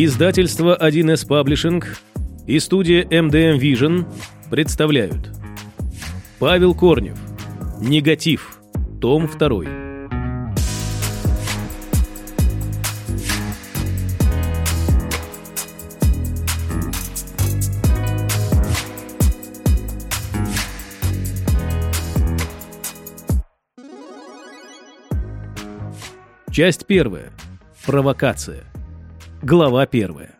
Издательство 1С Паблишинг и студия MDM Vision представляют Павел Корнев Негатив Том 2 Часть первая. Провокация. Глава первая.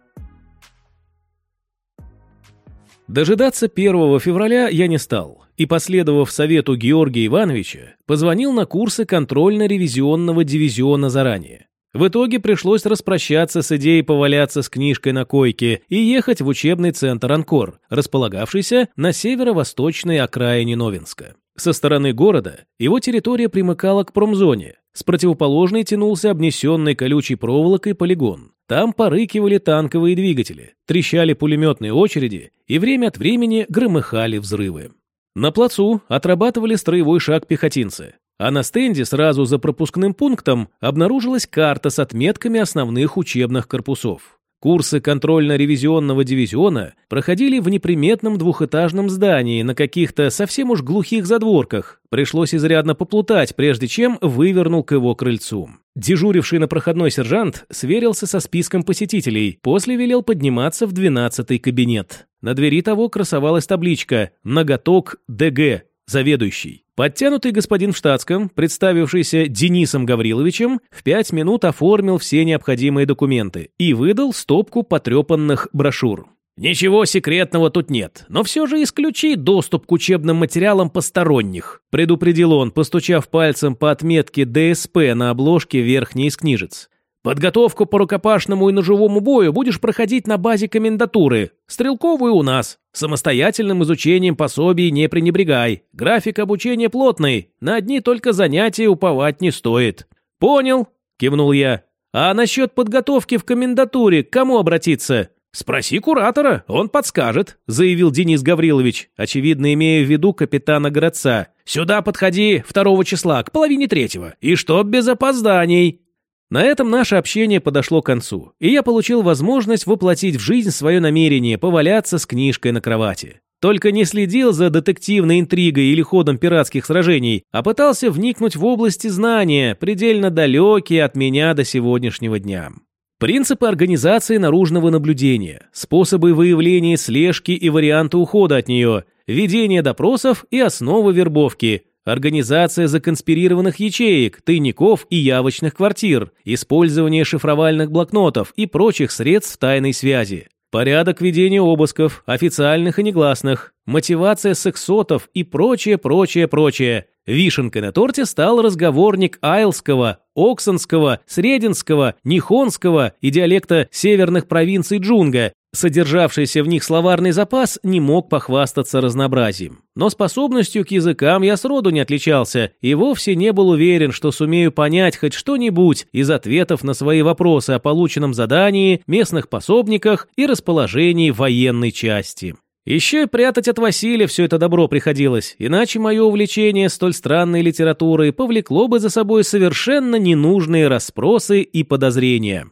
Дожидаться 1 февраля я не стал, и, последовав совету Георгия Ивановича, позвонил на курсы контрольно-ревизионного дивизиона заранее. В итоге пришлось распрощаться с идеей поваляться с книжкой на койке и ехать в учебный центр «Анкор», располагавшийся на северо-восточной окраине Новинска. Со стороны города его территория примыкала к промзоне, с противоположной тянулся обнесенный колючей проволокой полигон. Там порыкивали танковые двигатели, трещали пулеметные очереди и время от времени громыхали взрывы. На плацу отрабатывали строевой шаг пехотинцы, а на стенде сразу за пропускным пунктом обнаружилась карта с отметками основных учебных корпусов. Курсы контрольно-ревизионного дивизиона проходили в неприметном двухэтажном здании на каких-то совсем уж глухих задворках. Пришлось изрядно поплутать, прежде чем вывернул к его крыльцу. Дежуривший на проходной сержант сверился со списком посетителей, после велел подниматься в двенадцатый кабинет. На двери того красовалась табличка «Ноготок ДГ», заведующий. Подтянутый господин в штатском, представившийся Денисом Гавриловичем, в пять минут оформил все необходимые документы и выдал стопку потрепанных брошюр. «Ничего секретного тут нет, но все же исключи доступ к учебным материалам посторонних», предупредил он, постучав пальцем по отметке ДСП на обложке верхней из книжец. Подготовку по рукопашному и ножевому бою будешь проходить на базе комендатуры. Стрелковую у нас. Самостоятельным изучением пособий не пренебрегай. График обучения плотный. На одни только занятия уповать не стоит. Понял, кивнул я. А насчет подготовки в комендатуре к кому обратиться? «Спроси куратора, он подскажет», — заявил Денис Гаврилович, очевидно имея в виду капитана городца. «Сюда подходи второго числа, к половине третьего, и чтоб без опозданий». На этом наше общение подошло к концу, и я получил возможность воплотить в жизнь свое намерение поваляться с книжкой на кровати. Только не следил за детективной интригой или ходом пиратских сражений, а пытался вникнуть в области знания, предельно далекие от меня до сегодняшнего дня. Принципы организации наружного наблюдения, способы выявления слежки и варианты ухода от нее, ведение допросов и основы вербовки, Организация законспирированных ячеек, тайников и явочных квартир, использование шифровальных блокнотов и прочих средств тайной связи. Порядок ведения обысков, официальных и негласных, мотивация сексотов и прочее, прочее, прочее. Вишенкой на торте стал разговорник Айлского, Оксонского, Срединского, Нихонского и диалекта северных провинций Джунга, Содержавшийся в них словарный запас не мог похвастаться разнообразием. Но способностью к языкам я сроду не отличался и вовсе не был уверен, что сумею понять хоть что-нибудь из ответов на свои вопросы о полученном задании, местных пособниках и расположении военной части. Еще и прятать от Василия все это добро приходилось, иначе мое увлечение столь странной литературой повлекло бы за собой совершенно ненужные расспросы и подозрения.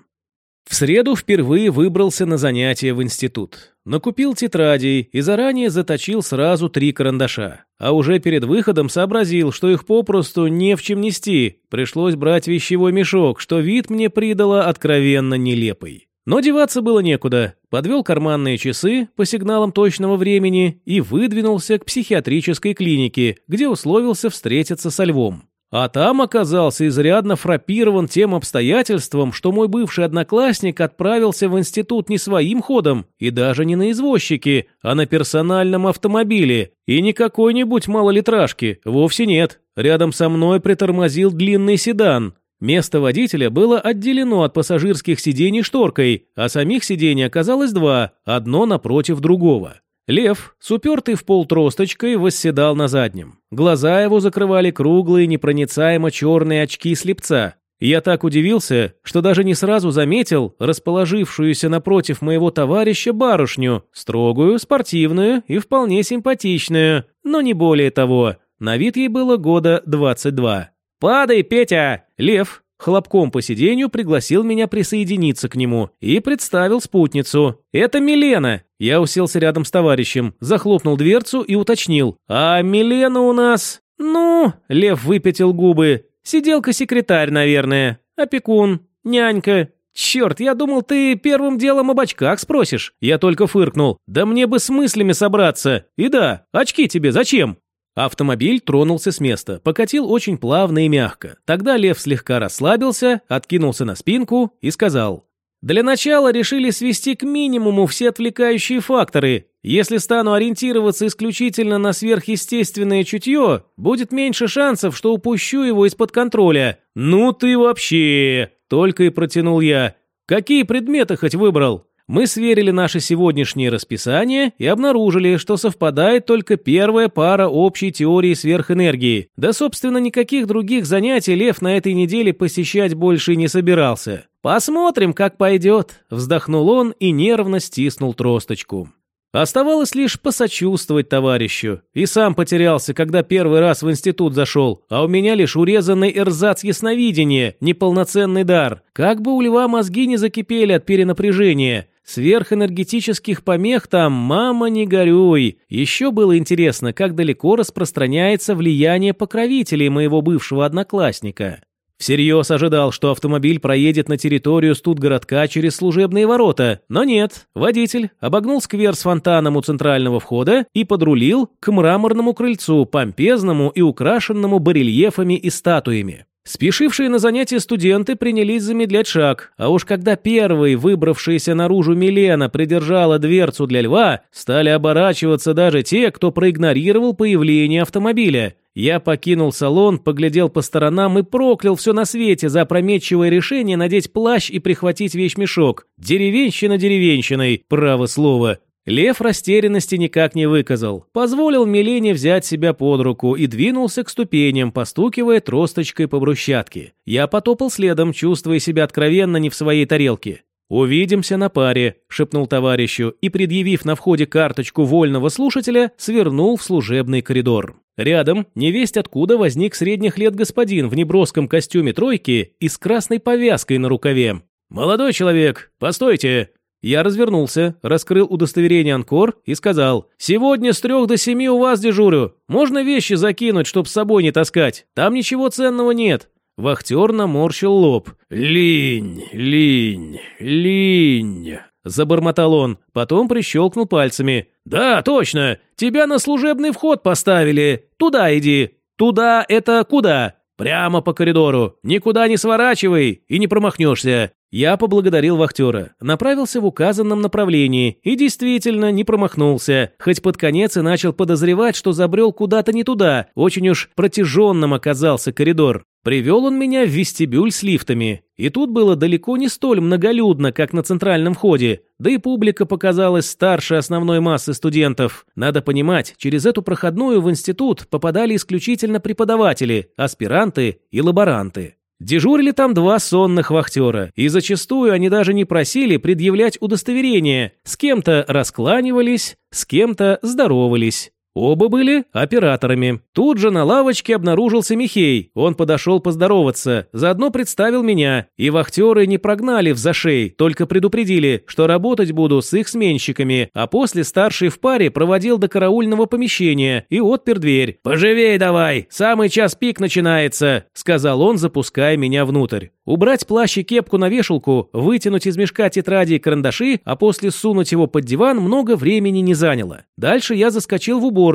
В среду впервые выбрался на занятия в институт. Накупил тетрадей и заранее заточил сразу три карандаша. А уже перед выходом сообразил, что их попросту не в чем нести. Пришлось брать вещевой мешок, что вид мне придало откровенно нелепый. Но деваться было некуда. Подвел карманные часы по сигналам точного времени и выдвинулся к психиатрической клинике, где условился встретиться со львом. А там оказался изрядно фрапирован тем обстоятельством, что мой бывший одноклассник отправился в институт не своим ходом и даже не на извозчике, а на персональном автомобиле. И не какой-нибудь малолитражки, вовсе нет. Рядом со мной притормозил длинный седан. Место водителя было отделено от пассажирских сидений шторкой, а самих сидений оказалось два, одно напротив другого. Лев, с в пол тросточкой, восседал на заднем. Глаза его закрывали круглые, непроницаемо черные очки слепца. Я так удивился, что даже не сразу заметил расположившуюся напротив моего товарища барышню, строгую, спортивную и вполне симпатичную, но не более того. На вид ей было года 22. «Падай, Петя!» Лев, Хлопком по сиденью пригласил меня присоединиться к нему и представил спутницу. «Это Милена!» Я уселся рядом с товарищем, захлопнул дверцу и уточнил. «А Милена у нас...» «Ну...» — Лев выпятил губы. «Сиделка-секретарь, наверное. Опекун. Нянька. «Черт, я думал, ты первым делом об очках спросишь». Я только фыркнул. «Да мне бы с мыслями собраться. И да, очки тебе зачем?» Автомобиль тронулся с места, покатил очень плавно и мягко. Тогда лев слегка расслабился, откинулся на спинку и сказал. «Для начала решили свести к минимуму все отвлекающие факторы. Если стану ориентироваться исключительно на сверхъестественное чутье, будет меньше шансов, что упущу его из-под контроля. Ну ты вообще!» Только и протянул я. «Какие предметы хоть выбрал?» Мы сверили наше сегодняшнее расписание и обнаружили, что совпадает только первая пара общей теории сверхэнергии. Да, собственно, никаких других занятий Лев на этой неделе посещать больше не собирался. «Посмотрим, как пойдет», – вздохнул он и нервно стиснул тросточку. Оставалось лишь посочувствовать товарищу. И сам потерялся, когда первый раз в институт зашел, а у меня лишь урезанный эрзац ясновидения, неполноценный дар. Как бы у льва мозги не закипели от перенапряжения. Сверхэнергетических помех там, мама, не горюй. Еще было интересно, как далеко распространяется влияние покровителей моего бывшего одноклассника. Всерьез ожидал, что автомобиль проедет на территорию студгородка через служебные ворота, но нет. Водитель обогнул сквер с фонтаном у центрального входа и подрулил к мраморному крыльцу, помпезному и украшенному барельефами и статуями. Спешившие на занятия студенты принялись замедлять шаг, а уж когда первый, выбравшийся наружу Милена, придержала дверцу для льва, стали оборачиваться даже те, кто проигнорировал появление автомобиля. Я покинул салон, поглядел по сторонам и проклял все на свете за опрометчивое решение надеть плащ и прихватить вещмешок. Деревенщина деревенщиной, право слово. Лев растерянности никак не выказал. Позволил Милене взять себя под руку и двинулся к ступеням, постукивая тросточкой по брусчатке. Я потопал следом, чувствуя себя откровенно не в своей тарелке. «Увидимся на паре», – шепнул товарищу и, предъявив на входе карточку вольного слушателя, свернул в служебный коридор. Рядом, невесть откуда, возник средних лет господин в неброском костюме тройки и с красной повязкой на рукаве. «Молодой человек, постойте!» Я развернулся, раскрыл удостоверение Анкор и сказал, «Сегодня с трех до семи у вас дежурю. Можно вещи закинуть, чтоб с собой не таскать. Там ничего ценного нет». Вахтер наморщил лоб. «Линь, линь, линь», – забормотал он, потом прищелкнул пальцами. «Да, точно, тебя на служебный вход поставили. Туда иди». «Туда это куда?» «Прямо по коридору. Никуда не сворачивай и не промахнешься. Я поблагодарил вахтера, направился в указанном направлении и действительно не промахнулся, хоть под конец и начал подозревать, что забрел куда-то не туда, очень уж протяженным оказался коридор. Привел он меня в вестибюль с лифтами, и тут было далеко не столь многолюдно, как на центральном входе, да и публика показалась старше основной массы студентов. Надо понимать, через эту проходную в институт попадали исключительно преподаватели, аспиранты и лаборанты. Дежурили там два сонных вахтера, и зачастую они даже не просили предъявлять удостоверение. С кем-то раскланивались, с кем-то здоровались. Оба были операторами. Тут же на лавочке обнаружился Михей. Он подошел поздороваться, заодно представил меня. И вахтеры не прогнали в зашей, только предупредили, что работать буду с их сменщиками, а после старший в паре проводил до караульного помещения и отпер дверь. «Поживей давай, самый час пик начинается», — сказал он, запуская меня внутрь. Убрать плащ и кепку на вешалку, вытянуть из мешка тетради и карандаши, а после сунуть его под диван много времени не заняло. Дальше я заскочил в уборную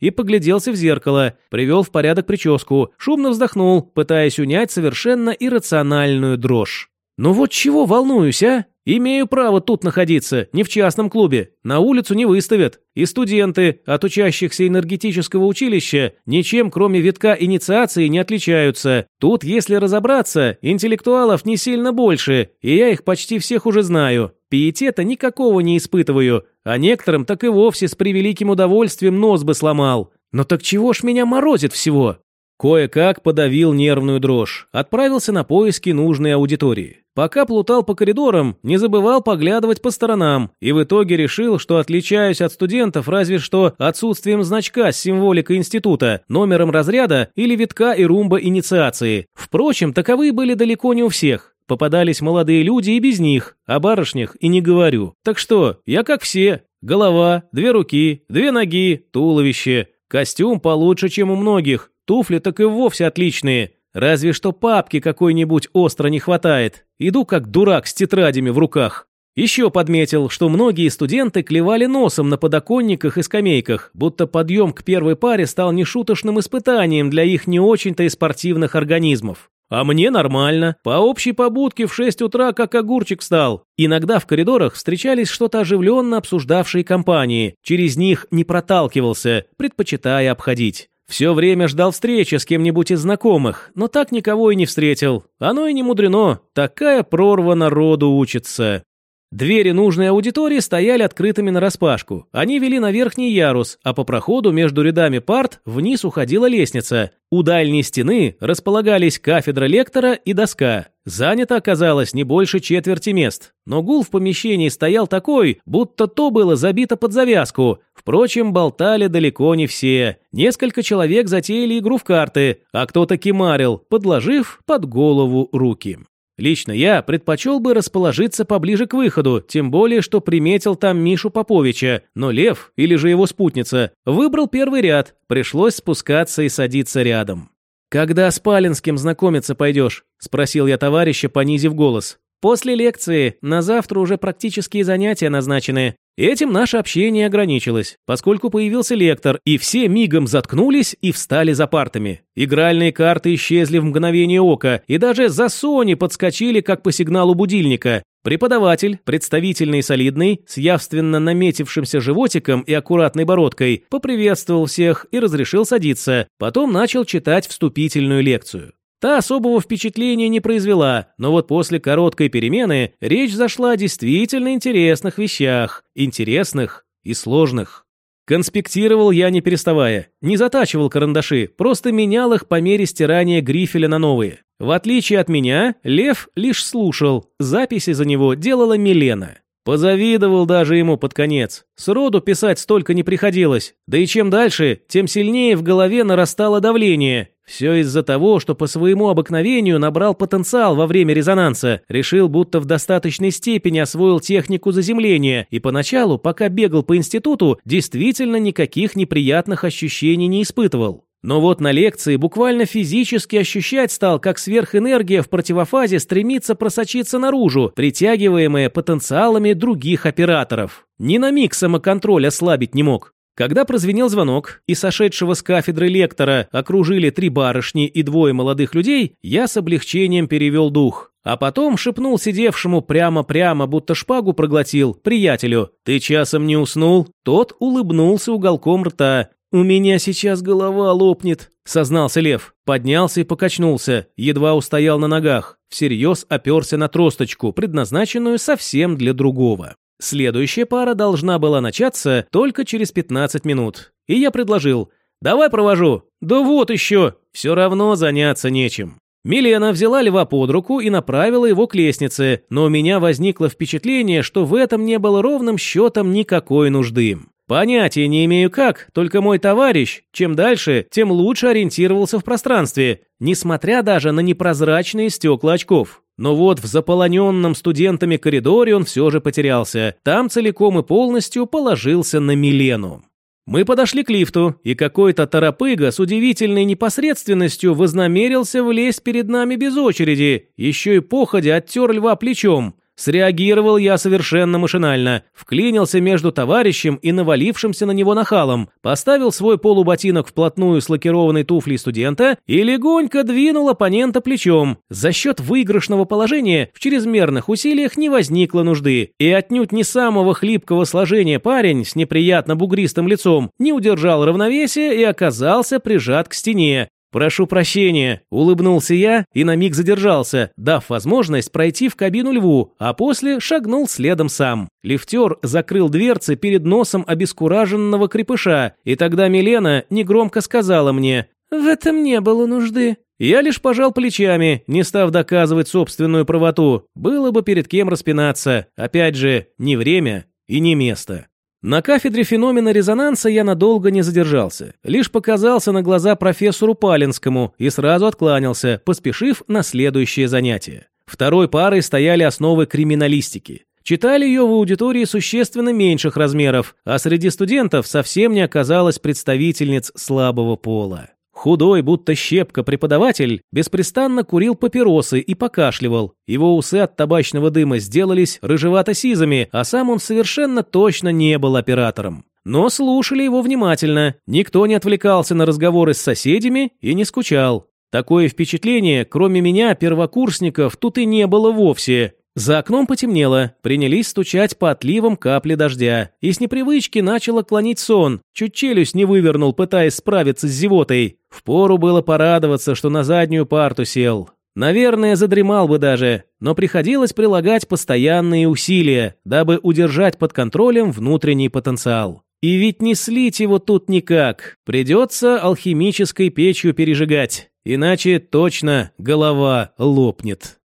и погляделся в зеркало, привел в порядок прическу, шумно вздохнул, пытаясь унять совершенно иррациональную дрожь. «Ну вот чего волнуюсь, а? Имею право тут находиться, не в частном клубе. На улицу не выставят. И студенты от учащихся энергетического училища ничем, кроме витка инициации, не отличаются. Тут, если разобраться, интеллектуалов не сильно больше, и я их почти всех уже знаю. Пиетета никакого не испытываю, а некоторым так и вовсе с превеликим удовольствием нос бы сломал. Но так чего ж меня морозит всего? Кое-как подавил нервную дрожь, отправился на поиски нужной аудитории. Пока плутал по коридорам, не забывал поглядывать по сторонам, и в итоге решил, что отличаюсь от студентов разве что отсутствием значка с символикой института, номером разряда или витка и румба инициации. Впрочем, таковые были далеко не у всех. Попадались молодые люди и без них, о барышнях и не говорю. Так что, я как все. Голова, две руки, две ноги, туловище. Костюм получше, чем у многих. Туфли так и вовсе отличные. Разве что папки какой-нибудь остро не хватает. Иду как дурак с тетрадями в руках. Еще подметил, что многие студенты клевали носом на подоконниках и скамейках, будто подъем к первой паре стал нешуточным испытанием для их не очень-то и спортивных организмов. А мне нормально. По общей побудке в 6 утра как огурчик стал. Иногда в коридорах встречались что-то оживленно обсуждавшие компании. Через них не проталкивался, предпочитая обходить. Все время ждал встречи с кем-нибудь из знакомых, но так никого и не встретил. Оно и не мудрено. Такая прорва народу учится. Двери нужной аудитории стояли открытыми нараспашку. Они вели на верхний ярус, а по проходу между рядами парт вниз уходила лестница. У дальней стены располагались кафедра лектора и доска. Занято оказалось не больше четверти мест. Но гул в помещении стоял такой, будто то было забито под завязку. Впрочем, болтали далеко не все. Несколько человек затеяли игру в карты, а кто-то кемарил, подложив под голову руки. Лично я предпочел бы расположиться поближе к выходу, тем более, что приметил там Мишу Поповича, но Лев, или же его спутница, выбрал первый ряд, пришлось спускаться и садиться рядом. «Когда с Палинским знакомиться пойдешь?» – спросил я товарища, понизив голос. «После лекции, на завтра уже практические занятия назначены. Этим наше общение ограничилось, поскольку появился лектор, и все мигом заткнулись и встали за партами. Игральные карты исчезли в мгновение ока, и даже за Сони подскочили, как по сигналу будильника. Преподаватель, представительный и солидный, с явственно наметившимся животиком и аккуратной бородкой, поприветствовал всех и разрешил садиться, потом начал читать вступительную лекцию. Та особого впечатления не произвела, но вот после короткой перемены речь зашла о действительно интересных вещах, интересных и сложных. Конспектировал я не переставая, не затачивал карандаши, просто менял их по мере стирания грифеля на новые. В отличие от меня, Лев лишь слушал, записи за него делала Милена. Позавидовал даже ему под конец. Сроду писать столько не приходилось. Да и чем дальше, тем сильнее в голове нарастало давление. Все из-за того, что по своему обыкновению набрал потенциал во время резонанса, решил, будто в достаточной степени освоил технику заземления, и поначалу, пока бегал по институту, действительно никаких неприятных ощущений не испытывал. Но вот на лекции буквально физически ощущать стал, как сверхэнергия в противофазе стремится просочиться наружу, притягиваемая потенциалами других операторов. Ни на миг самоконтроль ослабить не мог. Когда прозвенел звонок, и сошедшего с кафедры лектора окружили три барышни и двое молодых людей, я с облегчением перевел дух. А потом шепнул сидевшему прямо-прямо, будто шпагу проглотил, приятелю. «Ты часом не уснул?» Тот улыбнулся уголком рта. «У меня сейчас голова лопнет», — сознался Лев. Поднялся и покачнулся, едва устоял на ногах. Всерьез оперся на тросточку, предназначенную совсем для другого. Следующая пара должна была начаться только через 15 минут. И я предложил «Давай провожу». «Да вот еще, все равно заняться нечем». Милена взяла льва под руку и направила его к лестнице, но у меня возникло впечатление, что в этом не было ровным счетом никакой нужды. Понятия не имею как, только мой товарищ, чем дальше, тем лучше ориентировался в пространстве, несмотря даже на непрозрачные стекла очков. Но вот в заполоненном студентами коридоре он все же потерялся. Там целиком и полностью положился на Милену. Мы подошли к лифту, и какой-то торопыга с удивительной непосредственностью вознамерился влезть перед нами без очереди, еще и походя оттер льва плечом. Среагировал я совершенно машинально, вклинился между товарищем и навалившимся на него нахалом, поставил свой полуботинок вплотную с лакированной туфлей студента и легонько двинул оппонента плечом. За счет выигрышного положения в чрезмерных усилиях не возникло нужды, и отнюдь не самого хлипкого сложения парень с неприятно бугристым лицом не удержал равновесия и оказался прижат к стене, «Прошу прощения», – улыбнулся я и на миг задержался, дав возможность пройти в кабину льву, а после шагнул следом сам. Лифтер закрыл дверцы перед носом обескураженного крепыша, и тогда Милена негромко сказала мне «В этом не было нужды». Я лишь пожал плечами, не став доказывать собственную правоту. Было бы перед кем распинаться. Опять же, не время и не место. На кафедре феномена резонанса я надолго не задержался, лишь показался на глаза профессору Палинскому и сразу откланялся, поспешив на следующее занятие. Второй парой стояли основы криминалистики. Читали ее в аудитории существенно меньших размеров, а среди студентов совсем не оказалось представительниц слабого пола. Худой, будто щепка преподаватель, беспрестанно курил папиросы и покашливал. Его усы от табачного дыма сделались рыжевато-сизыми, а сам он совершенно точно не был оператором. Но слушали его внимательно, никто не отвлекался на разговоры с соседями и не скучал. Такое впечатление, кроме меня, первокурсников, тут и не было вовсе. За окном потемнело, принялись стучать по отливам капли дождя, и с непривычки начало клонить сон, чуть челюсть не вывернул, пытаясь справиться с зевотой. Впору было порадоваться, что на заднюю парту сел. Наверное, задремал бы даже, но приходилось прилагать постоянные усилия, дабы удержать под контролем внутренний потенциал. И ведь не слить его тут никак, придется алхимической печью пережигать, иначе точно голова лопнет.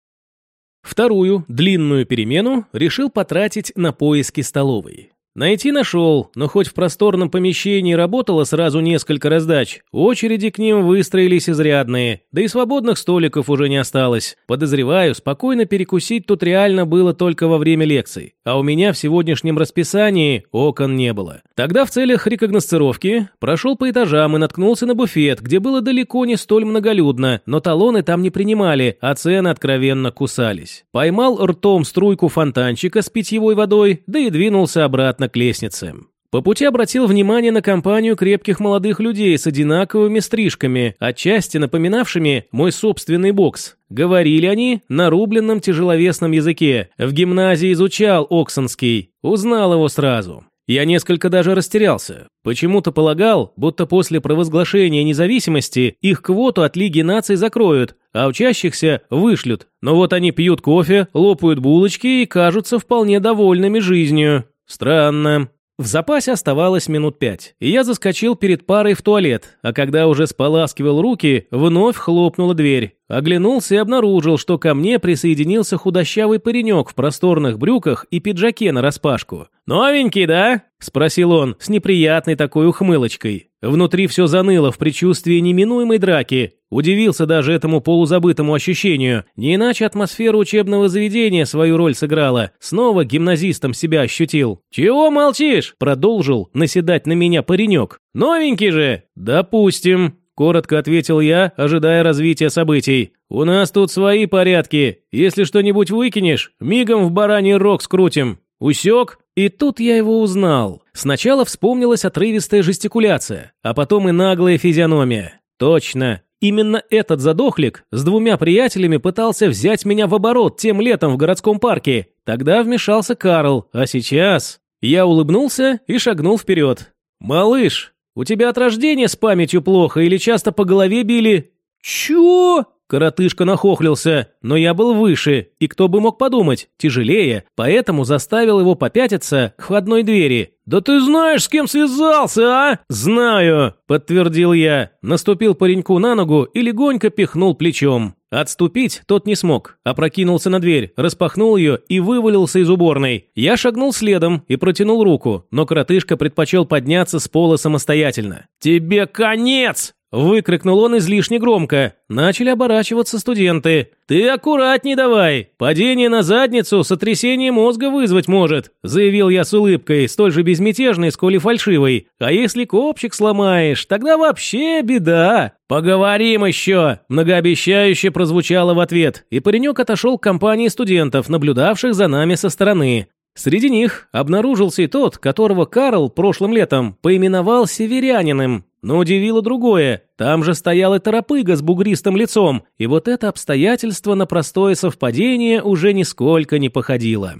Вторую, длинную перемену решил потратить на поиски столовой. Найти нашел, но хоть в просторном помещении работало сразу несколько раздач, очереди к ним выстроились изрядные, да и свободных столиков уже не осталось. Подозреваю, спокойно перекусить тут реально было только во время лекций, а у меня в сегодняшнем расписании окон не было. Тогда в целях рекогносцировки прошел по этажам и наткнулся на буфет, где было далеко не столь многолюдно, но талоны там не принимали, а цены откровенно кусались. Поймал ртом струйку фонтанчика с питьевой водой, да и двинулся обратно обратно к лестнице. По пути обратил внимание на компанию крепких молодых людей с одинаковыми стрижками, отчасти напоминавшими мой собственный бокс. Говорили они на рубленном тяжеловесном языке. В гимназии изучал Оксонский. Узнал его сразу. Я несколько даже растерялся. Почему-то полагал, будто после провозглашения независимости их квоту от Лиги наций закроют, а учащихся вышлют. Но вот они пьют кофе, лопают булочки и кажутся вполне довольными жизнью. Странно. В запасе оставалось минут пять, и я заскочил перед парой в туалет, а когда уже споласкивал руки, вновь хлопнула дверь. Оглянулся и обнаружил, что ко мне присоединился худощавый паренек в просторных брюках и пиджаке нараспашку. «Новенький, да?» – спросил он с неприятной такой ухмылочкой. Внутри все заныло в предчувствии неминуемой драки. Удивился даже этому полузабытому ощущению. Не иначе атмосфера учебного заведения свою роль сыграла. Снова гимназистом себя ощутил. «Чего молчишь?» – продолжил наседать на меня паренек. «Новенький же!» «Допустим», Коротко ответил я, ожидая развития событий. «У нас тут свои порядки. Если что-нибудь выкинешь, мигом в бараний рог скрутим. Усек?» И тут я его узнал. Сначала вспомнилась отрывистая жестикуляция, а потом и наглая физиономия. Точно, именно этот задохлик с двумя приятелями пытался взять меня в оборот тем летом в городском парке. Тогда вмешался Карл, а сейчас... Я улыбнулся и шагнул вперед. «Малыш, у тебя от рождения с памятью плохо или часто по голове били?» «Чё?» Коротышка нахохлился, но я был выше, и кто бы мог подумать, тяжелее, поэтому заставил его попятиться к входной двери. «Да ты знаешь, с кем связался, а?» «Знаю», — подтвердил я, наступил пареньку на ногу и легонько пихнул плечом. Отступить тот не смог, опрокинулся на дверь, распахнул ее и вывалился из уборной. Я шагнул следом и протянул руку, но коротышка предпочел подняться с пола самостоятельно. «Тебе конец!» Выкрикнул он излишне громко. Начали оборачиваться студенты. «Ты аккуратней давай! Падение на задницу сотрясение мозга вызвать может», заявил я с улыбкой, столь же безмятежной, сколь и фальшивой. «А если копчик сломаешь, тогда вообще беда!» «Поговорим еще!» – многообещающе прозвучало в ответ, и паренек отошел к компании студентов, наблюдавших за нами со стороны. Среди них обнаружился и тот, которого Карл прошлым летом поименовал северянином. Но удивило другое. Там же стоял и торопыга с бугристым лицом, и вот это обстоятельство на простое совпадение уже нисколько не походило.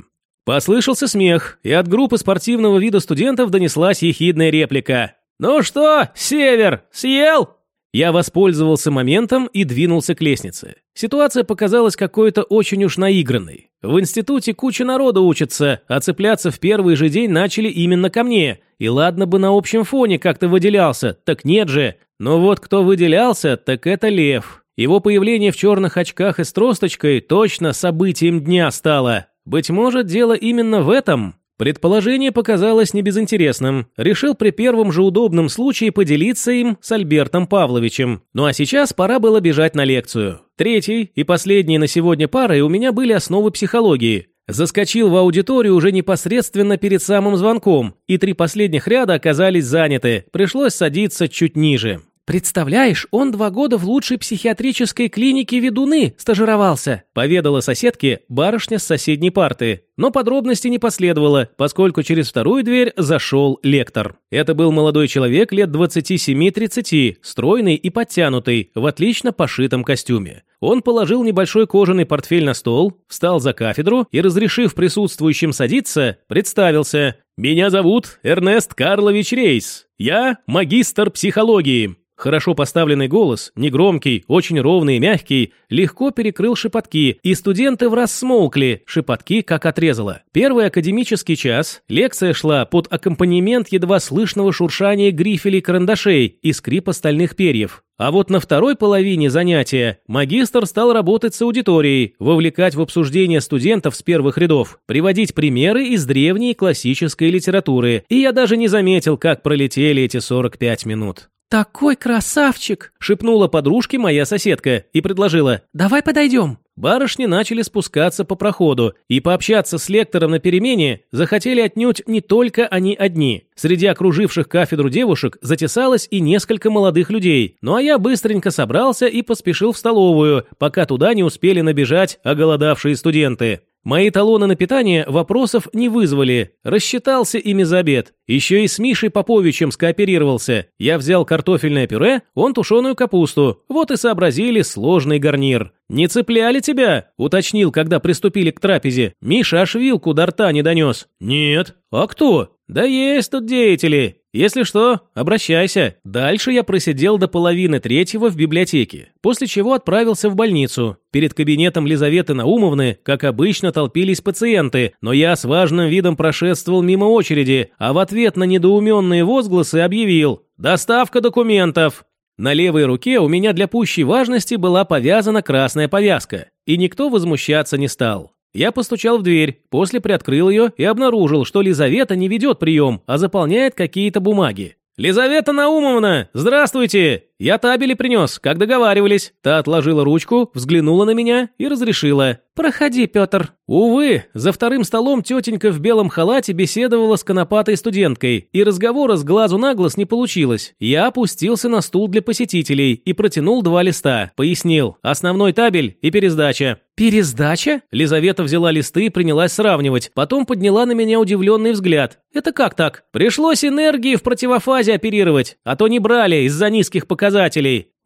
Послышался смех, и от группы спортивного вида студентов донеслась ехидная реплика. «Ну что, Север, съел?» Я воспользовался моментом и двинулся к лестнице. Ситуация показалась какой-то очень уж наигранной. В институте куча народа учится, а цепляться в первый же день начали именно ко мне. И ладно бы на общем фоне как-то выделялся, так нет же. Но вот кто выделялся, так это Лев. Его появление в черных очках и с тросточкой точно событием дня стало. Быть может, дело именно в этом? Предположение показалось небезынтересным. Решил при первом же удобном случае поделиться им с Альбертом Павловичем. Ну а сейчас пора было бежать на лекцию. Третий и последний на сегодня парой у меня были основы психологии. Заскочил в аудиторию уже непосредственно перед самым звонком, и три последних ряда оказались заняты. Пришлось садиться чуть ниже. «Представляешь, он два года в лучшей психиатрической клинике ведуны стажировался», поведала соседке барышня с соседней парты. Но подробностей не последовало, поскольку через вторую дверь зашел лектор. Это был молодой человек лет 27-30, стройный и подтянутый, в отлично пошитом костюме. Он положил небольшой кожаный портфель на стол, встал за кафедру и, разрешив присутствующим садиться, представился. «Меня зовут Эрнест Карлович Рейс. Я магистр психологии». Хорошо поставленный голос, негромкий, очень ровный и мягкий, легко перекрыл шепотки, и студенты в раз смолкли, шепотки как отрезало. Первый академический час, лекция шла под аккомпанемент едва слышного шуршания грифелей карандашей и скрип остальных перьев. А вот на второй половине занятия магистр стал работать с аудиторией, вовлекать в обсуждение студентов с первых рядов, приводить примеры из древней классической литературы, и я даже не заметил, как пролетели эти 45 минут. «Такой красавчик!» – шепнула подружке моя соседка и предложила «Давай подойдем». Барышни начали спускаться по проходу, и пообщаться с лектором на перемене захотели отнюдь не только они одни. Среди окруживших кафедру девушек затесалось и несколько молодых людей, ну а я быстренько собрался и поспешил в столовую, пока туда не успели набежать оголодавшие студенты. Мои талоны на питание вопросов не вызвали. Рассчитался ими за обед. Еще и с Мишей Поповичем скооперировался. Я взял картофельное пюре, он тушеную капусту. Вот и сообразили сложный гарнир. «Не цепляли тебя?» – уточнил, когда приступили к трапезе. Миша аж вилку до рта не донес. «Нет». «А кто?» «Да есть тут деятели. Если что, обращайся. Дальше я просидел до половины третьего в библиотеке, после чего отправился в больницу. Перед кабинетом Лизаветы Наумовны, как обычно, толпились пациенты, но я с важным видом прошествовал мимо очереди, а в ответ на недоуменные возгласы объявил «Доставка документов». На левой руке у меня для пущей важности была повязана красная повязка, и никто возмущаться не стал. Я постучал в дверь, после приоткрыл ее и обнаружил, что Лизавета не ведет прием, а заполняет какие-то бумаги. «Лизавета Наумовна, здравствуйте! Я табели принес, как договаривались». Та отложила ручку, взглянула на меня и разрешила. «Проходи, Петр». Увы, за вторым столом тетенька в белом халате беседовала с конопатой студенткой, и разговора с глазу на глаз не получилось. Я опустился на стул для посетителей и протянул два листа. Пояснил. Основной табель и пересдача. «Пересдача?» Лизавета взяла листы и принялась сравнивать. Потом подняла на меня удивленный взгляд. «Это как так? Пришлось энергии в противофазе оперировать, а то не брали из-за низких показателей.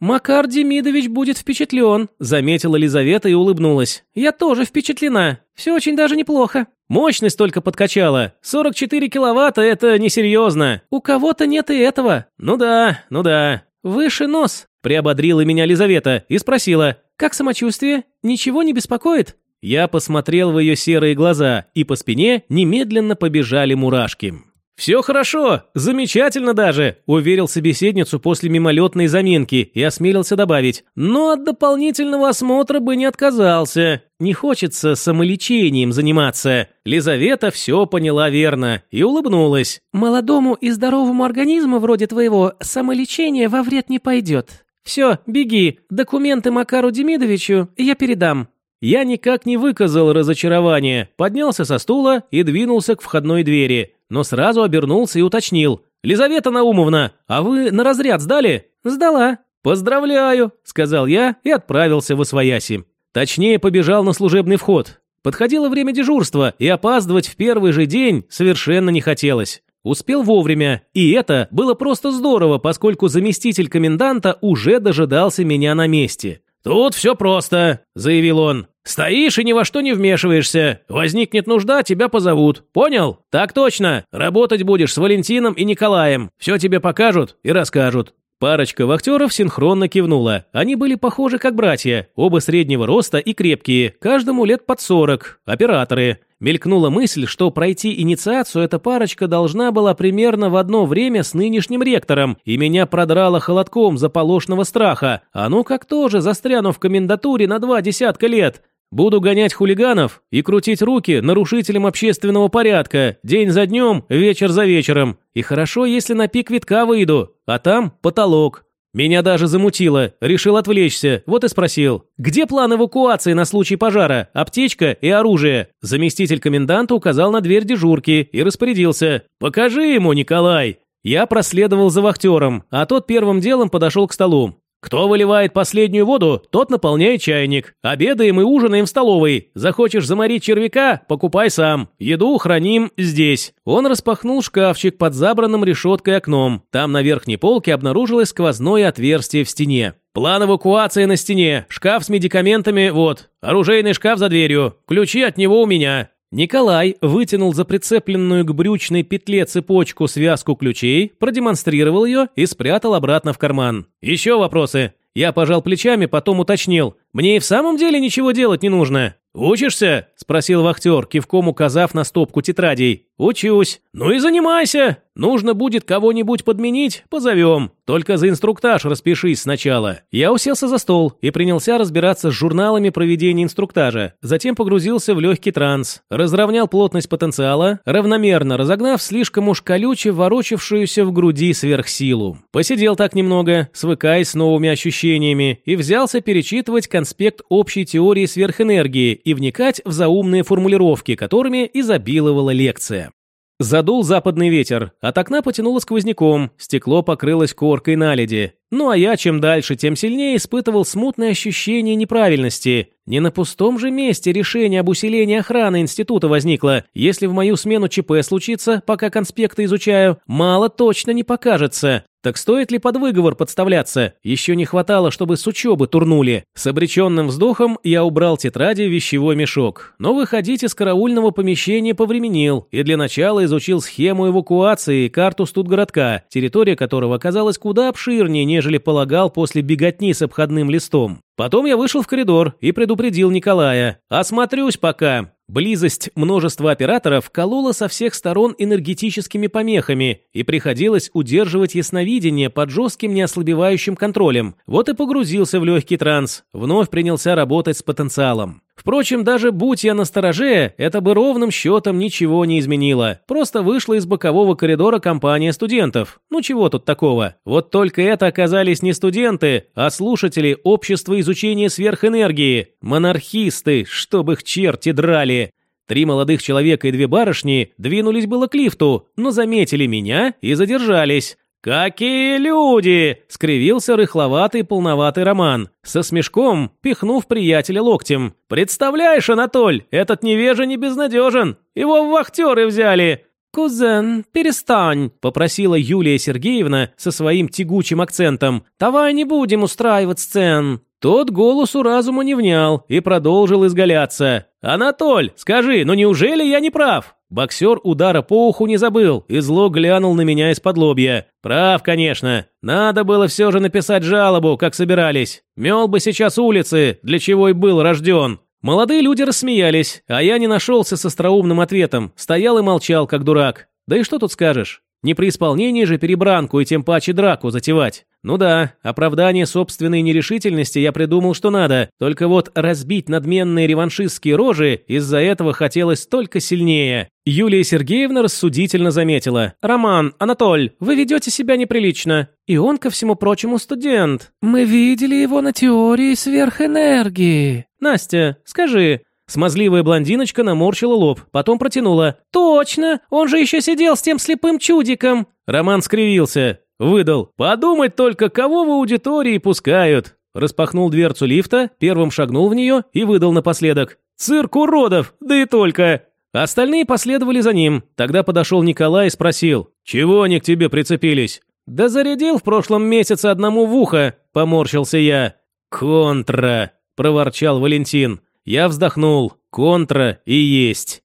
«Макар Демидович будет впечатлен», – заметила Лизавета и улыбнулась. «Я тоже впечатлена. Все очень даже неплохо». Мощность только подкачала. 44 киловатта – это несерьезно. У кого-то нет и этого. Ну да, ну да. Выше нос, приободрила меня Лизавета и спросила. Как самочувствие? Ничего не беспокоит? Я посмотрел в ее серые глаза, и по спине немедленно побежали мурашки. «Все хорошо, замечательно даже», – уверил собеседницу после мимолетной заминки и осмелился добавить. «Но от дополнительного осмотра бы не отказался. Не хочется самолечением заниматься». Лизавета все поняла верно и улыбнулась. «Молодому и здоровому организму вроде твоего самолечение во вред не пойдет. Все, беги, документы Макару Демидовичу я передам». Я никак не выказал разочарования, поднялся со стула и двинулся к входной двери, но сразу обернулся и уточнил. «Лизавета Наумовна, а вы на разряд сдали?» «Сдала». «Поздравляю», — сказал я и отправился в Освояси. Точнее, побежал на служебный вход. Подходило время дежурства, и опаздывать в первый же день совершенно не хотелось. Успел вовремя, и это было просто здорово, поскольку заместитель коменданта уже дожидался меня на месте. «Тут все просто», — заявил он. «Стоишь и ни во что не вмешиваешься. Возникнет нужда, тебя позовут. Понял? Так точно. Работать будешь с Валентином и Николаем. Все тебе покажут и расскажут». Парочка вахтеров синхронно кивнула. Они были похожи как братья, оба среднего роста и крепкие, каждому лет под сорок, операторы. Мелькнула мысль, что пройти инициацию эта парочка должна была примерно в одно время с нынешним ректором, и меня продрало холодком заполошного страха. А ну как тоже застряну в комендатуре на два десятка лет. Буду гонять хулиганов и крутить руки нарушителям общественного порядка день за днем, вечер за вечером. И хорошо, если на пик витка выйду, а там потолок. Меня даже замутило, решил отвлечься, вот и спросил. «Где план эвакуации на случай пожара? Аптечка и оружие?» Заместитель коменданта указал на дверь дежурки и распорядился. «Покажи ему, Николай!» Я проследовал за вахтером, а тот первым делом подошел к столу. Кто выливает последнюю воду, тот наполняет чайник. Обедаем и ужинаем в столовой. Захочешь заморить червяка – покупай сам. Еду храним здесь. Он распахнул шкафчик под забранным решеткой окном. Там на верхней полке обнаружилось сквозное отверстие в стене. План эвакуации на стене. Шкаф с медикаментами вот. Оружейный шкаф за дверью. Ключи от него у меня. Николай вытянул за прицепленную к брючной петле цепочку связку ключей, продемонстрировал ее и спрятал обратно в карман. «Еще вопросы?» Я пожал плечами, потом уточнил. «Мне и в самом деле ничего делать не нужно?» «Учишься?» – спросил вахтер, кивком указав на стопку тетрадей. «Учусь». «Ну и занимайся. Нужно будет кого-нибудь подменить, позовем. Только за инструктаж распишись сначала». Я уселся за стол и принялся разбираться с журналами проведения инструктажа. Затем погрузился в легкий транс. Разровнял плотность потенциала, равномерно разогнав слишком уж колюче ворочавшуюся в груди сверхсилу. Посидел так немного, свыкаясь с новыми ощущениями, и взялся перечитывать конспект общей теории сверхэнергии и вникать в заумные формулировки, которыми изобиловала лекция. Задул западный ветер, от окна потянуло сквозняком, стекло покрылось коркой наледи. Ну а я чем дальше, тем сильнее испытывал смутное ощущение неправильности. Не на пустом же месте решение об усилении охраны института возникло. Если в мою смену ЧП случится, пока конспекты изучаю, мало точно не покажется. Так стоит ли под выговор подставляться? Еще не хватало, чтобы с учебы турнули. С обреченным вздохом я убрал тетради в вещевой мешок. Но выходить из караульного помещения повременил и для начала изучил схему эвакуации и карту студгородка, территория которого оказалась куда обширнее, нежели полагал после беготни с обходным листом. Потом я вышел в коридор и предупредил Николая. «Осмотрюсь пока». Близость множества операторов колола со всех сторон энергетическими помехами, и приходилось удерживать ясновидение под жестким неослабевающим контролем. Вот и погрузился в легкий транс, вновь принялся работать с потенциалом. Впрочем, даже будь я на стороже, это бы ровным счетом ничего не изменило. Просто вышла из бокового коридора компания студентов. Ну чего тут такого? Вот только это оказались не студенты, а слушатели общества изучения сверхэнергии. Монархисты, чтобы их черти драли. Три молодых человека и две барышни двинулись было к лифту, но заметили меня и задержались. «Какие люди!» — скривился рыхловатый полноватый Роман, со смешком пихнув приятеля локтем. «Представляешь, Анатоль, этот невежа не безнадежен. Его в вахтеры взяли!» «Кузен, перестань», — попросила Юлия Сергеевна со своим тягучим акцентом. «Давай не будем устраивать сцен». Тот голосу разума не внял и продолжил изгаляться. «Анатоль, скажи, ну неужели я не прав?» Боксер удара по уху не забыл и зло глянул на меня из-под лобья. «Прав, конечно. Надо было все же написать жалобу, как собирались. Мел бы сейчас улицы, для чего и был рожден». Молодые люди рассмеялись, а я не нашелся с остроумным ответом. Стоял и молчал, как дурак. Да и что тут скажешь? Не при исполнении же перебранку и тем паче драку затевать. Ну да, оправдание собственной нерешительности я придумал, что надо, только вот разбить надменные реваншистские рожи из-за этого хотелось только сильнее. Юлия Сергеевна рассудительно заметила. «Роман, Анатоль, вы ведете себя неприлично. И он, ко всему прочему, студент. Мы видели его на теории сверхэнергии». «Настя, скажи, Смазливая блондиночка наморщила лоб, потом протянула. «Точно! Он же еще сидел с тем слепым чудиком!» Роман скривился. Выдал. «Подумать только, кого в аудитории пускают!» Распахнул дверцу лифта, первым шагнул в нее и выдал напоследок. «Цирк уродов! Да и только!» Остальные последовали за ним. Тогда подошел Николай и спросил. «Чего они к тебе прицепились?» «Да зарядил в прошлом месяце одному в ухо», — поморщился я. «Контра», — проворчал Валентин. Я вздохнул. Контра и есть.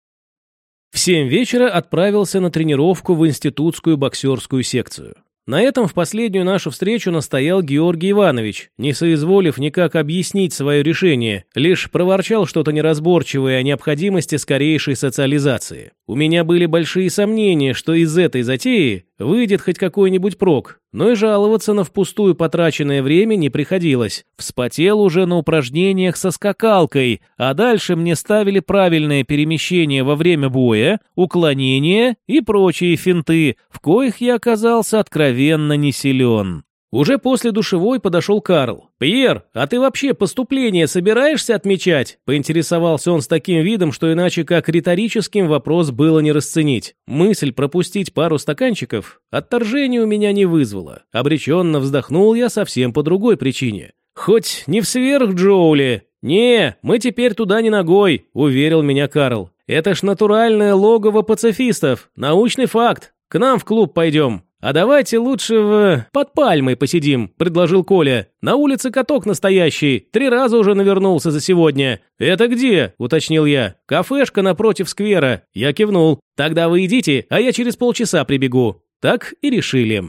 В семь вечера отправился на тренировку в институтскую боксерскую секцию. На этом в последнюю нашу встречу настоял Георгий Иванович, не соизволив никак объяснить свое решение, лишь проворчал что-то неразборчивое о необходимости скорейшей социализации. У меня были большие сомнения, что из этой затеи выйдет хоть какой-нибудь прок, но и жаловаться на впустую потраченное время не приходилось. Вспотел уже на упражнениях со скакалкой, а дальше мне ставили правильное перемещение во время боя, уклонение и прочие финты, в коих я оказался откровенно не силен. Уже после душевой подошел Карл. «Пьер, а ты вообще поступление собираешься отмечать?» Поинтересовался он с таким видом, что иначе как риторическим вопрос было не расценить. Мысль пропустить пару стаканчиков отторжение у меня не вызвала. Обреченно вздохнул я совсем по другой причине. «Хоть не в сверх Джоули. Не, мы теперь туда не ногой», — уверил меня Карл. «Это ж натуральное логово пацифистов. Научный факт. К нам в клуб пойдем. «А давайте лучше в... под пальмой посидим», — предложил Коля. «На улице каток настоящий, три раза уже навернулся за сегодня». «Это где?» — уточнил я. «Кафешка напротив сквера». Я кивнул. «Тогда вы идите, а я через полчаса прибегу». Так и решили.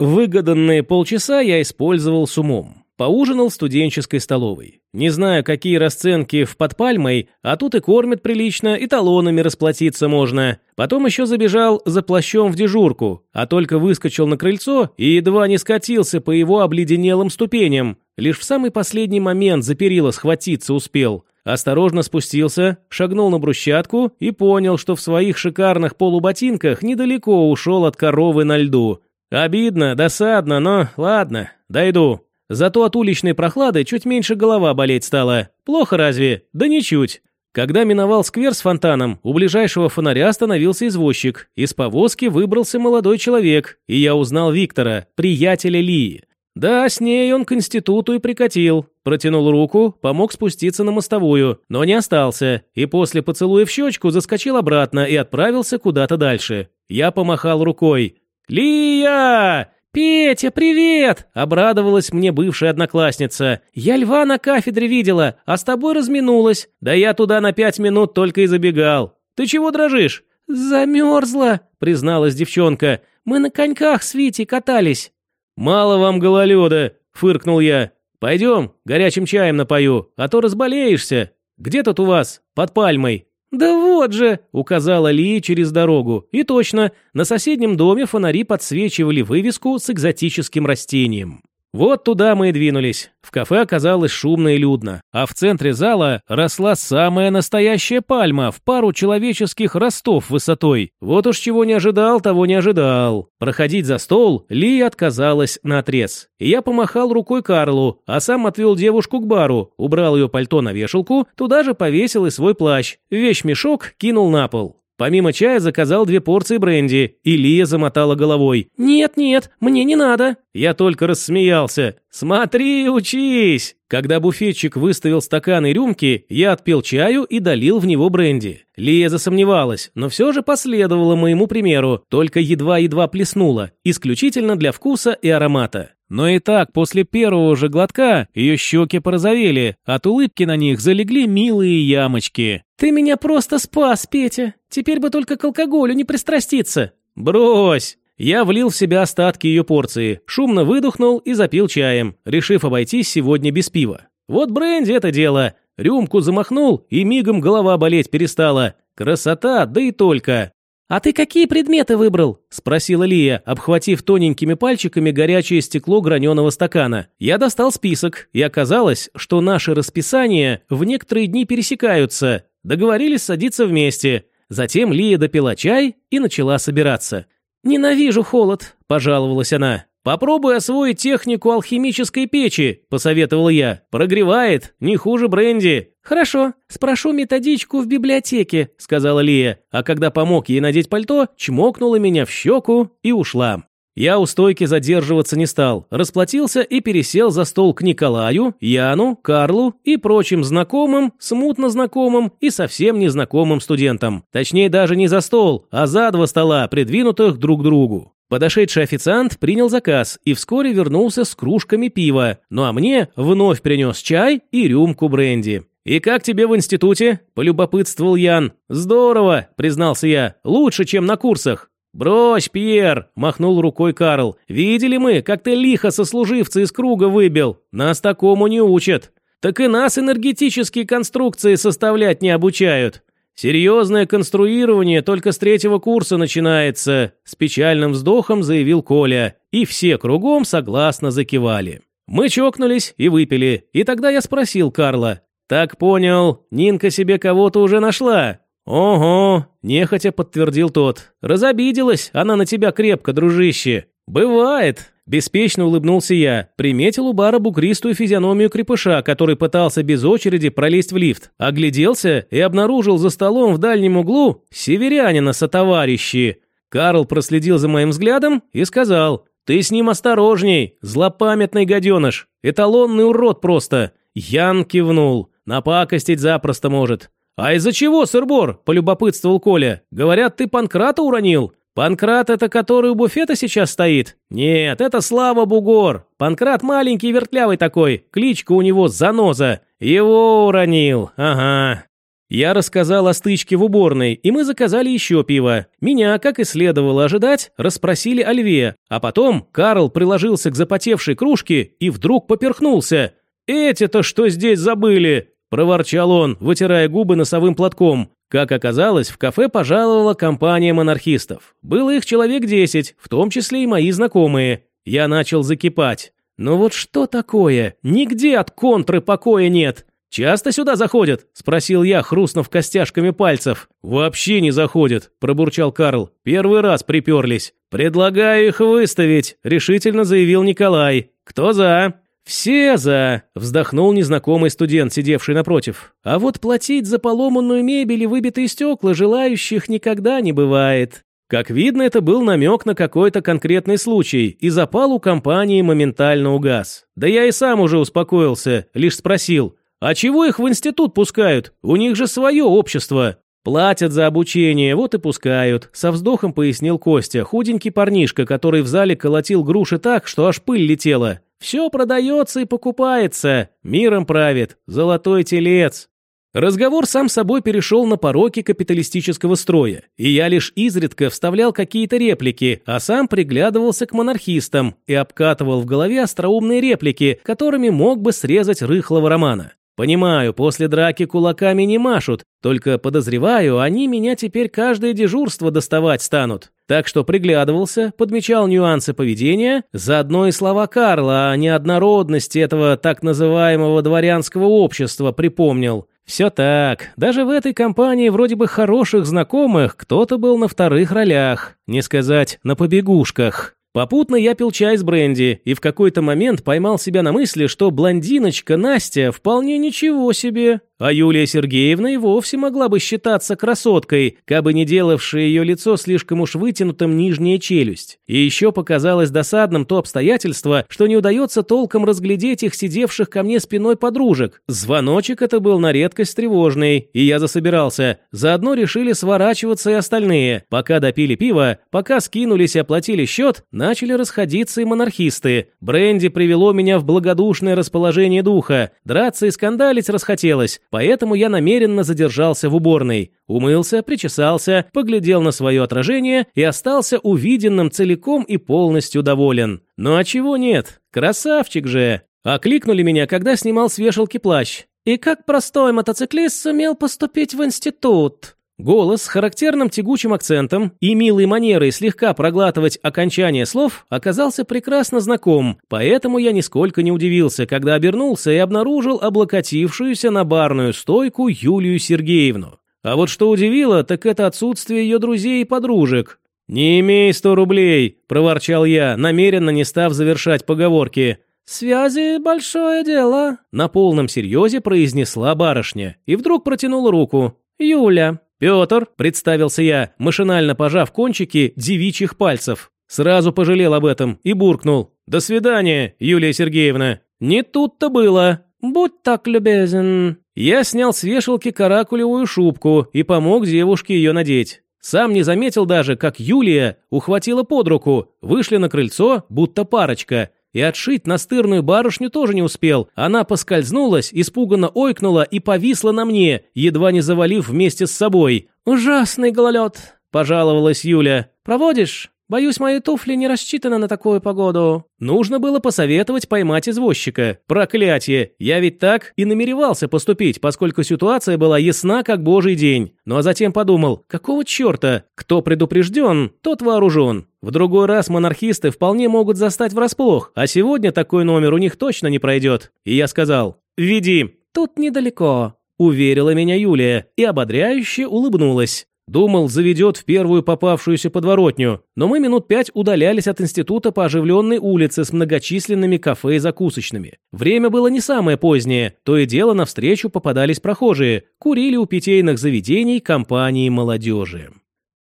Выгоданные полчаса я использовал с умом. Поужинал в студенческой столовой. Не знаю, какие расценки в подпальмой, а тут и кормят прилично, и талонами расплатиться можно. Потом еще забежал за плащом в дежурку, а только выскочил на крыльцо и едва не скатился по его обледенелым ступеням. Лишь в самый последний момент за перила схватиться успел. Осторожно спустился, шагнул на брусчатку и понял, что в своих шикарных полуботинках недалеко ушел от коровы на льду. Обидно, досадно, но ладно, дойду. Зато от уличной прохлады чуть меньше голова болеть стала. Плохо разве? Да ничуть. Когда миновал сквер с фонтаном, у ближайшего фонаря остановился извозчик. Из повозки выбрался молодой человек, и я узнал Виктора, приятеля Лии. Да, с ней он к институту и прикатил. Протянул руку, помог спуститься на мостовую, но не остался, и после поцелуя в щечку заскочил обратно и отправился куда-то дальше. Я помахал рукой. «Лия! «Петя, привет!» – обрадовалась мне бывшая одноклассница. «Я льва на кафедре видела, а с тобой разминулась. Да я туда на пять минут только и забегал. Ты чего дрожишь?» «Замерзла», – призналась девчонка. «Мы на коньках с Витей катались». «Мало вам гололеда», – фыркнул я. «Пойдем, горячим чаем напою, а то разболеешься. Где тут у вас? Под пальмой». «Да вот же!» – указала Ли через дорогу. И точно, на соседнем доме фонари подсвечивали вывеску с экзотическим растением. Вот туда мы и двинулись. В кафе оказалось шумно и людно, а в центре зала росла самая настоящая пальма в пару человеческих ростов высотой. Вот уж чего не ожидал, того не ожидал. Проходить за стол Ли отказалась на отрез. Я помахал рукой Карлу, а сам отвел девушку к бару, убрал ее пальто на вешалку, туда же повесил и свой плащ. Вещь-мешок кинул на пол. Помимо чая заказал две порции бренди, и Лия замотала головой. «Нет-нет, мне не надо». Я только рассмеялся. «Смотри, учись!» Когда буфетчик выставил стаканы и рюмки, я отпил чаю и долил в него бренди. Лия засомневалась, но все же последовала моему примеру, только едва-едва плеснула, исключительно для вкуса и аромата. Но и так, после первого же глотка, ее щеки порозовели, от улыбки на них залегли милые ямочки. «Ты меня просто спас, Петя! Теперь бы только к алкоголю не пристраститься!» «Брось!» Я влил в себя остатки ее порции, шумно выдохнул и запил чаем, решив обойтись сегодня без пива. Вот бренди это дело. Рюмку замахнул, и мигом голова болеть перестала. Красота, да и только. «А ты какие предметы выбрал?» – спросила Лия, обхватив тоненькими пальчиками горячее стекло граненого стакана. Я достал список, и оказалось, что наши расписания в некоторые дни пересекаются. Договорились садиться вместе. Затем Лия допила чай и начала собираться. «Ненавижу холод», – пожаловалась она. «Попробуй освоить технику алхимической печи», – посоветовал я. «Прогревает, не хуже бренди». «Хорошо, спрошу методичку в библиотеке», — сказала Лия, а когда помог ей надеть пальто, чмокнула меня в щеку и ушла. Я у стойки задерживаться не стал, расплатился и пересел за стол к Николаю, Яну, Карлу и прочим знакомым, смутно знакомым и совсем незнакомым студентам. Точнее, даже не за стол, а за два стола, придвинутых друг к другу. Подошедший официант принял заказ и вскоре вернулся с кружками пива, ну а мне вновь принес чай и рюмку бренди. «И как тебе в институте?» – полюбопытствовал Ян. «Здорово», – признался я, – «лучше, чем на курсах». «Брось, Пьер!» – махнул рукой Карл. «Видели мы, как ты лихо сослуживца из круга выбил? Нас такому не учат. Так и нас энергетические конструкции составлять не обучают. Серьезное конструирование только с третьего курса начинается», – с печальным вздохом заявил Коля. И все кругом согласно закивали. Мы чокнулись и выпили, и тогда я спросил Карла. «Так понял, Нинка себе кого-то уже нашла?» «Ого!» – нехотя подтвердил тот. «Разобиделась она на тебя крепко, дружище». «Бывает!» – беспечно улыбнулся я. Приметил у бара бугристую физиономию крепыша, который пытался без очереди пролезть в лифт. Огляделся и обнаружил за столом в дальнем углу северянина сотоварищи. Карл проследил за моим взглядом и сказал, «Ты с ним осторожней, злопамятный гаденыш, эталонный урод просто». Ян кивнул, напакостить запросто может. «А из-за чего, сырбор?» – полюбопытствовал Коля. «Говорят, ты Панкрата уронил?» «Панкрат – это который у буфета сейчас стоит?» «Нет, это Слава Бугор. Панкрат маленький вертлявый такой. Кличка у него Заноза. Его уронил. Ага». Я рассказал о стычке в уборной, и мы заказали еще пиво. Меня, как и следовало ожидать, расспросили о льве. А потом Карл приложился к запотевшей кружке и вдруг поперхнулся. «Эти-то что здесь забыли?» Проворчал он, вытирая губы носовым платком. Как оказалось, в кафе пожаловала компания монархистов. Было их человек десять, в том числе и мои знакомые. Я начал закипать. «Ну вот что такое? Нигде от контры покоя нет!» «Часто сюда заходят?» – спросил я, хрустнув костяшками пальцев. «Вообще не заходят», – пробурчал Карл. «Первый раз приперлись». «Предлагаю их выставить», – решительно заявил Николай. «Кто за?» «Все за!» – вздохнул незнакомый студент, сидевший напротив. «А вот платить за поломанную мебель и выбитые стекла желающих никогда не бывает». Как видно, это был намек на какой-то конкретный случай, и запал у компании моментально угас. Да я и сам уже успокоился, лишь спросил, «А чего их в институт пускают? У них же свое общество». «Платят за обучение, вот и пускают», – со вздохом пояснил Костя, худенький парнишка, который в зале колотил груши так, что аж пыль летела. Все продается и покупается. Миром правит. Золотой телец. Разговор сам собой перешел на пороки капиталистического строя, и я лишь изредка вставлял какие-то реплики, а сам приглядывался к монархистам и обкатывал в голове остроумные реплики, которыми мог бы срезать рыхлого романа. Понимаю, после драки кулаками не машут, только подозреваю, они меня теперь каждое дежурство доставать станут. Так что приглядывался, подмечал нюансы поведения, заодно и слова Карла о неоднородности этого так называемого дворянского общества припомнил. Все так, даже в этой компании вроде бы хороших знакомых кто-то был на вторых ролях, не сказать на побегушках. Попутно я пил чай с бренди и в какой-то момент поймал себя на мысли, что блондиночка Настя вполне ничего себе. А Юлия Сергеевна и вовсе могла бы считаться красоткой, кабы не делавшая ее лицо слишком уж вытянутым нижняя челюсть. И еще показалось досадным то обстоятельство, что не удается толком разглядеть их сидевших ко мне спиной подружек. Звоночек это был на редкость тревожный, и я засобирался. Заодно решили сворачиваться и остальные. Пока допили пиво, пока скинулись и оплатили счет, начали расходиться и монархисты. Бренди привело меня в благодушное расположение духа. Драться и скандалить расхотелось. Поэтому я намеренно задержался в уборной. Умылся, причесался, поглядел на свое отражение и остался увиденным целиком и полностью доволен. Ну а чего нет? Красавчик же! Окликнули меня, когда снимал с вешалки плащ. «И как простой мотоциклист сумел поступить в институт?» Голос с характерным тягучим акцентом и милой манерой слегка проглатывать окончание слов оказался прекрасно знаком, поэтому я нисколько не удивился, когда обернулся и обнаружил облокотившуюся на барную стойку Юлию Сергеевну. А вот что удивило, так это отсутствие ее друзей и подружек. «Не имей сто рублей», – проворчал я, намеренно не став завершать поговорки. «Связи – большое дело», – на полном серьезе произнесла барышня и вдруг протянула руку. «Юля, «Петр», — представился я, машинально пожав кончики девичьих пальцев. Сразу пожалел об этом и буркнул. «До свидания, Юлия Сергеевна». Не тут-то было. «Будь так любезен». Я снял с вешалки каракулевую шубку и помог девушке ее надеть. Сам не заметил даже, как Юлия ухватила под руку, вышли на крыльцо, будто парочка — и отшить настырную барышню тоже не успел. Она поскользнулась, испуганно ойкнула и повисла на мне, едва не завалив вместе с собой. «Ужасный гололед! пожаловалась Юля. «Проводишь?» Боюсь, мои туфли не рассчитаны на такую погоду. Нужно было посоветовать поймать извозчика. Проклятие! Я ведь так и намеревался поступить, поскольку ситуация была ясна, как божий день. Ну а затем подумал, какого черта? Кто предупрежден, тот вооружен. В другой раз монархисты вполне могут застать врасплох, а сегодня такой номер у них точно не пройдет. И я сказал, веди. Тут недалеко. Уверила меня Юлия и ободряюще улыбнулась. Думал, заведет в первую попавшуюся подворотню, но мы минут пять удалялись от института по оживленной улице с многочисленными кафе и закусочными. Время было не самое позднее, то и дело навстречу попадались прохожие, курили у питейных заведений компании молодежи.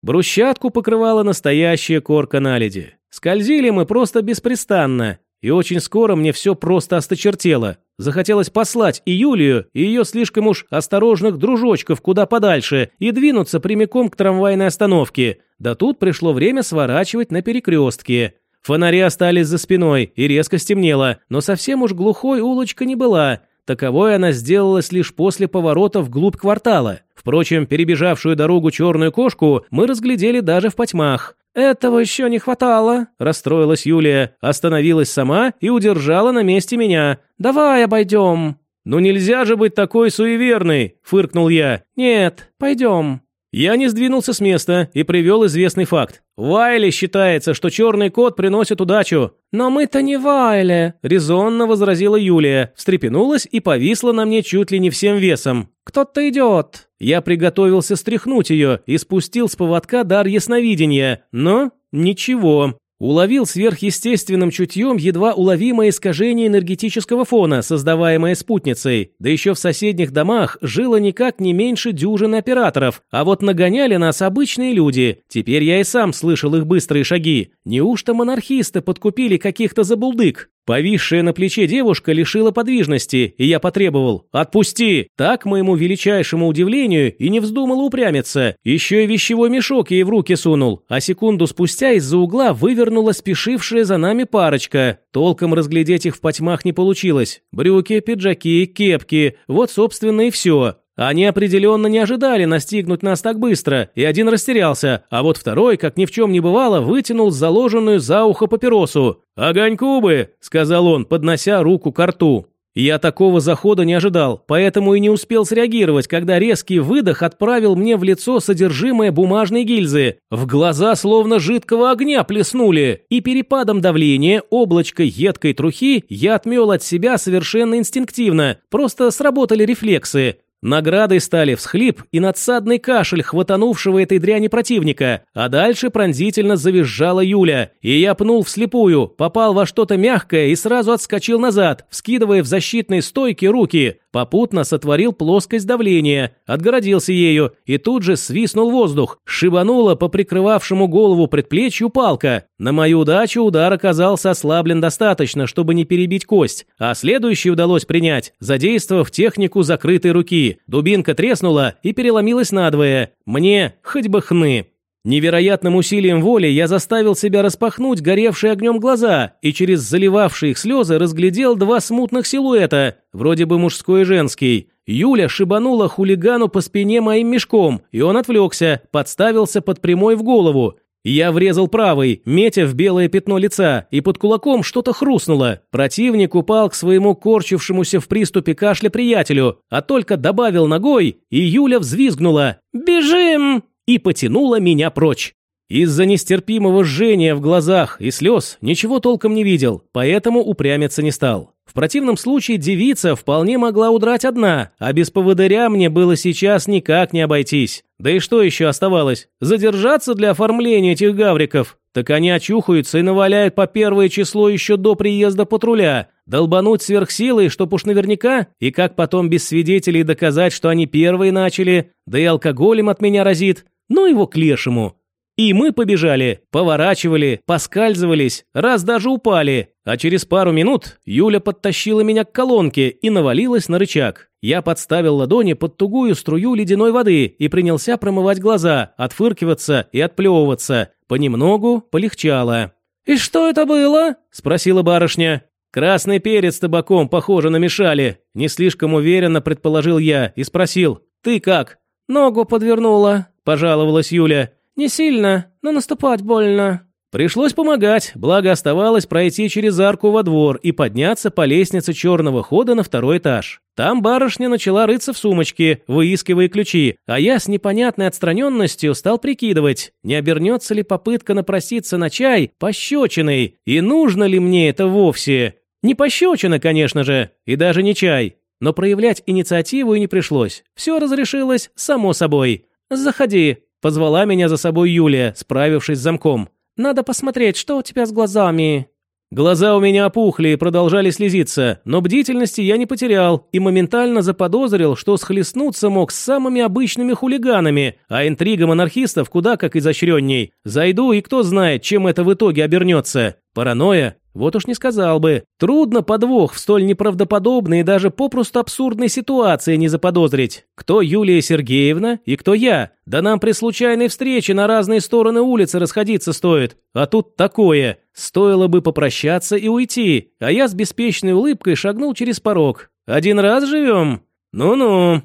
Брусчатку покрывала настоящая корка наледи. Скользили мы просто беспрестанно, и очень скоро мне все просто осточертело. Захотелось послать и Юлию, и ее слишком уж осторожных дружочков куда подальше и двинуться прямиком к трамвайной остановке. Да тут пришло время сворачивать на перекрестке. Фонари остались за спиной, и резко стемнело, но совсем уж глухой улочка не была. Таковой она сделалась лишь после поворота вглубь квартала. Впрочем, перебежавшую дорогу черную кошку мы разглядели даже в потьмах. «Этого еще не хватало», – расстроилась Юлия, остановилась сама и удержала на месте меня. «Давай обойдем». «Ну нельзя же быть такой суеверной», – фыркнул я. «Нет, пойдем». Я не сдвинулся с места и привел известный факт. Вайле считается, что черный кот приносит удачу. Но мы-то не Вайле, резонно возразила Юлия, встрепенулась и повисла на мне чуть ли не всем весом. Кто-то идет. Я приготовился стряхнуть ее и спустил с поводка дар ясновидения, но ничего. Уловил сверхъестественным чутьем едва уловимое искажение энергетического фона, создаваемое спутницей. Да еще в соседних домах жило никак не меньше дюжины операторов, а вот нагоняли нас обычные люди. Теперь я и сам слышал их быстрые шаги. Неужто монархисты подкупили каких-то забулдык? Повисшая на плече девушка лишила подвижности, и я потребовал «Отпусти!». Так, моему величайшему удивлению, и не вздумал упрямиться. Еще и вещевой мешок ей в руки сунул, а секунду спустя из-за угла вывернула спешившая за нами парочка. Толком разглядеть их в потьмах не получилось. Брюки, пиджаки, кепки – вот, собственно, и все. Они определенно не ожидали настигнуть нас так быстро, и один растерялся, а вот второй, как ни в чем не бывало, вытянул заложенную за ухо папиросу. «Огоньку бы!» – сказал он, поднося руку к рту. Я такого захода не ожидал, поэтому и не успел среагировать, когда резкий выдох отправил мне в лицо содержимое бумажной гильзы. В глаза словно жидкого огня плеснули, и перепадом давления, облачко едкой трухи я отмел от себя совершенно инстинктивно, просто сработали рефлексы. Наградой стали всхлип и надсадный кашель хватанувшего этой дряни противника, а дальше пронзительно завизжала Юля, и я пнул вслепую, попал во что-то мягкое и сразу отскочил назад, вскидывая в защитной стойке руки. Попутно сотворил плоскость давления, отгородился ею и тут же свистнул воздух. Шибанула по прикрывавшему голову предплечью палка. На мою удачу удар оказался ослаблен достаточно, чтобы не перебить кость, а следующий удалось принять, задействовав технику закрытой руки. Дубинка треснула и переломилась надвое. Мне хоть бы хны. Невероятным усилием воли я заставил себя распахнуть горевшие огнем глаза и через заливавшие их слезы разглядел два смутных силуэта, вроде бы мужской и женский. Юля шибанула хулигану по спине моим мешком, и он отвлекся, подставился под прямой в голову. Я врезал правый, метя в белое пятно лица, и под кулаком что-то хрустнуло. Противник упал к своему корчившемуся в приступе кашля приятелю, а только добавил ногой, и Юля взвизгнула. «Бежим!» и потянула меня прочь. Из-за нестерпимого жжения в глазах и слез ничего толком не видел, поэтому упрямиться не стал. Противном случае девица вполне могла удрать одна, а без поводыря мне было сейчас никак не обойтись. Да и что еще оставалось? Задержаться для оформления этих гавриков? Так они очухаются и наваляют по первое число еще до приезда патруля. Долбануть сверхсилой, чтоб уж наверняка, и как потом без свидетелей доказать, что они первые начали, да и алкоголем от меня разит. Ну его к лешему. И мы побежали, поворачивали, поскальзывались, раз даже упали. А через пару минут Юля подтащила меня к колонке и навалилась на рычаг. Я подставил ладони под тугую струю ледяной воды и принялся промывать глаза, отфыркиваться и отплевываться. Понемногу полегчало. «И что это было?» – спросила барышня. «Красный перец с табаком, похоже, намешали», – не слишком уверенно предположил я и спросил. «Ты как?» «Ногу подвернула», – пожаловалась Юля. «Не сильно, но наступать больно». Пришлось помогать, благо оставалось пройти через арку во двор и подняться по лестнице черного хода на второй этаж. Там барышня начала рыться в сумочке, выискивая ключи, а я с непонятной отстраненностью стал прикидывать, не обернется ли попытка напроситься на чай пощечиной, и нужно ли мне это вовсе. Не пощечина, конечно же, и даже не чай. Но проявлять инициативу и не пришлось. Все разрешилось само собой. «Заходи», – позвала меня за собой Юлия, справившись с замком. Надо посмотреть, что у тебя с глазами». Глаза у меня опухли и продолжали слезиться, но бдительности я не потерял и моментально заподозрил, что схлестнуться мог с самыми обычными хулиганами, а интрига монархистов куда как изощренней. Зайду, и кто знает, чем это в итоге обернется. Паранойя? Вот уж не сказал бы. Трудно подвох в столь неправдоподобной и даже попросту абсурдной ситуации не заподозрить. Кто Юлия Сергеевна и кто я? Да нам при случайной встрече на разные стороны улицы расходиться стоит. А тут такое. Стоило бы попрощаться и уйти. А я с беспечной улыбкой шагнул через порог. Один раз живем? Ну-ну.